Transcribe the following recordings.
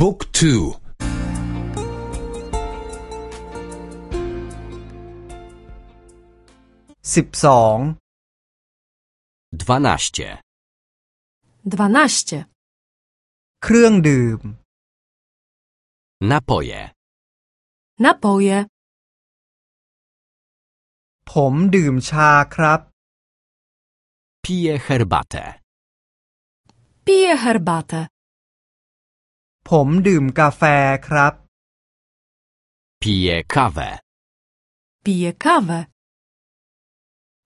บุ๊กทู สิบสอง dwanaście, 12. เครื่องดื่ม napoje, Napoje. ผมดื่มชาครับ piję herbatę, Piję herbatę. ผมดื่มกาแฟครับ piję kawę, Piję kawę.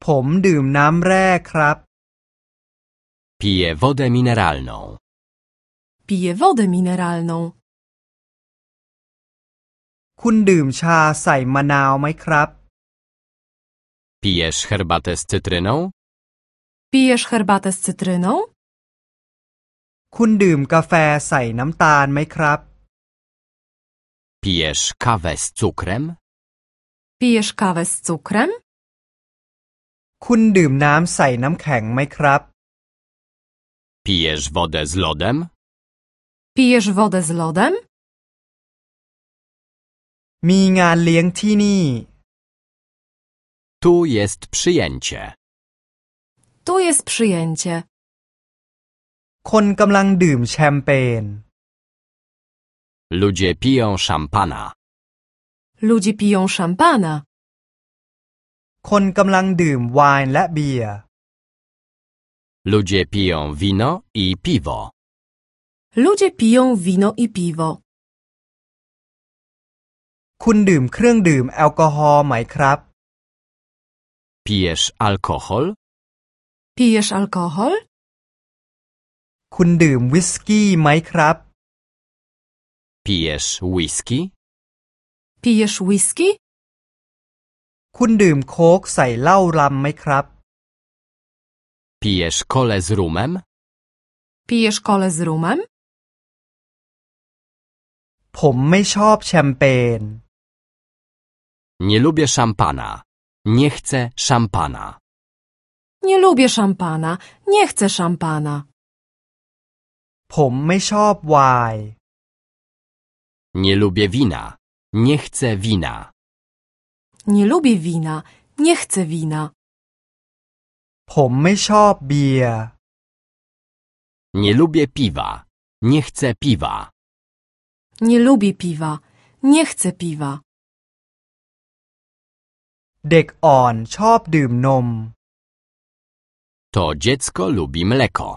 ผมดื่มน้ำแร่ครับ piję wodę mineralną, Piję wodę mineralną. คุณดื่มชาใส่มะนาวไหมครับ pijesz herbatę z cytryną, Pijesz herbatę z cytryną? คุณดื่มกาแฟใส่น้ำตาลไหมครับ pijesz kawę z cukrem, Pijesz kawę z cukrem? คุณดื่มน้ำใส่น้ำแข็งไหมครับ pijesz wodę z lodem, Pijesz wodę z lodem? มีงานเลี้ยงที่นี่ tu jest przyjęcie, Tu jest przyjęcie. คนกำลังดื่มแชมเปญ ludzie piją szampana, Ludzie piją szampana. คนกำลังดื่มไวน์และเบียร์ ludzie piją wino i piwo, Ludzie piją wino i piwo. คุณดื่มเครื่องดื่มแอลกอฮอล์ไหมครับ pijesz alkohol, Pijesz alkohol? คุณดื่มวิสกี้ไหมครับ pijesz whisky, Pijesz whisky? คุณดื่มโค้กใส่เหล้ารำไหมครับ pijesz kole z rumem, Pijesz kole z rumem? ผมไม่ชอบแชมเปญ nie lubię szampana, nie chcę szampana. Nie lubię szampana. Nie chcę szampana. ผมไม่ชอบไวน์ Nie lubię wina. Nie chcę wina. Nie lubię wina. Nie chcę wina. ผมไม่ชอบเบียร์ Nie lubię piwa. Nie chcę piwa. Nie lubię piwa. Nie chcę piwa. เด็กอ่อนชอบดื่มนม To dziecko lubi mleko.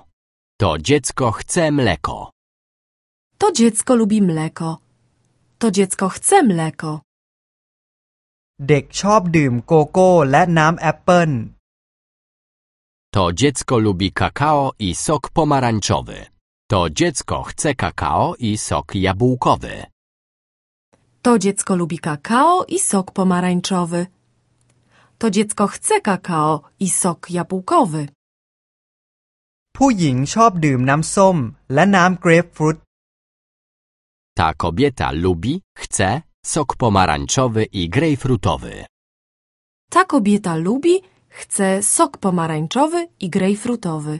To dziecko chce mleko. To dziecko lubi mleko. To dziecko chce mleko. เด็กชอบดื่มโกโก้และน้ำแอปเปิ้ล To dziecko lubi kakao i sok pomarańczowy. To dziecko chce kakao i sok jabłkowy. To dziecko lubi kakao i sok pomarańczowy. To dziecko chce kakao i sok jabłkowy. ผู้หญิงชอบดื่มน้ำส้ม และน้ำเกรปฟรุต Ta kobieta lubi, chce sok pomarańczowy i grejpfrutowy. Ta kobieta lubi, chce sok pomarańczowy i grejpfrutowy.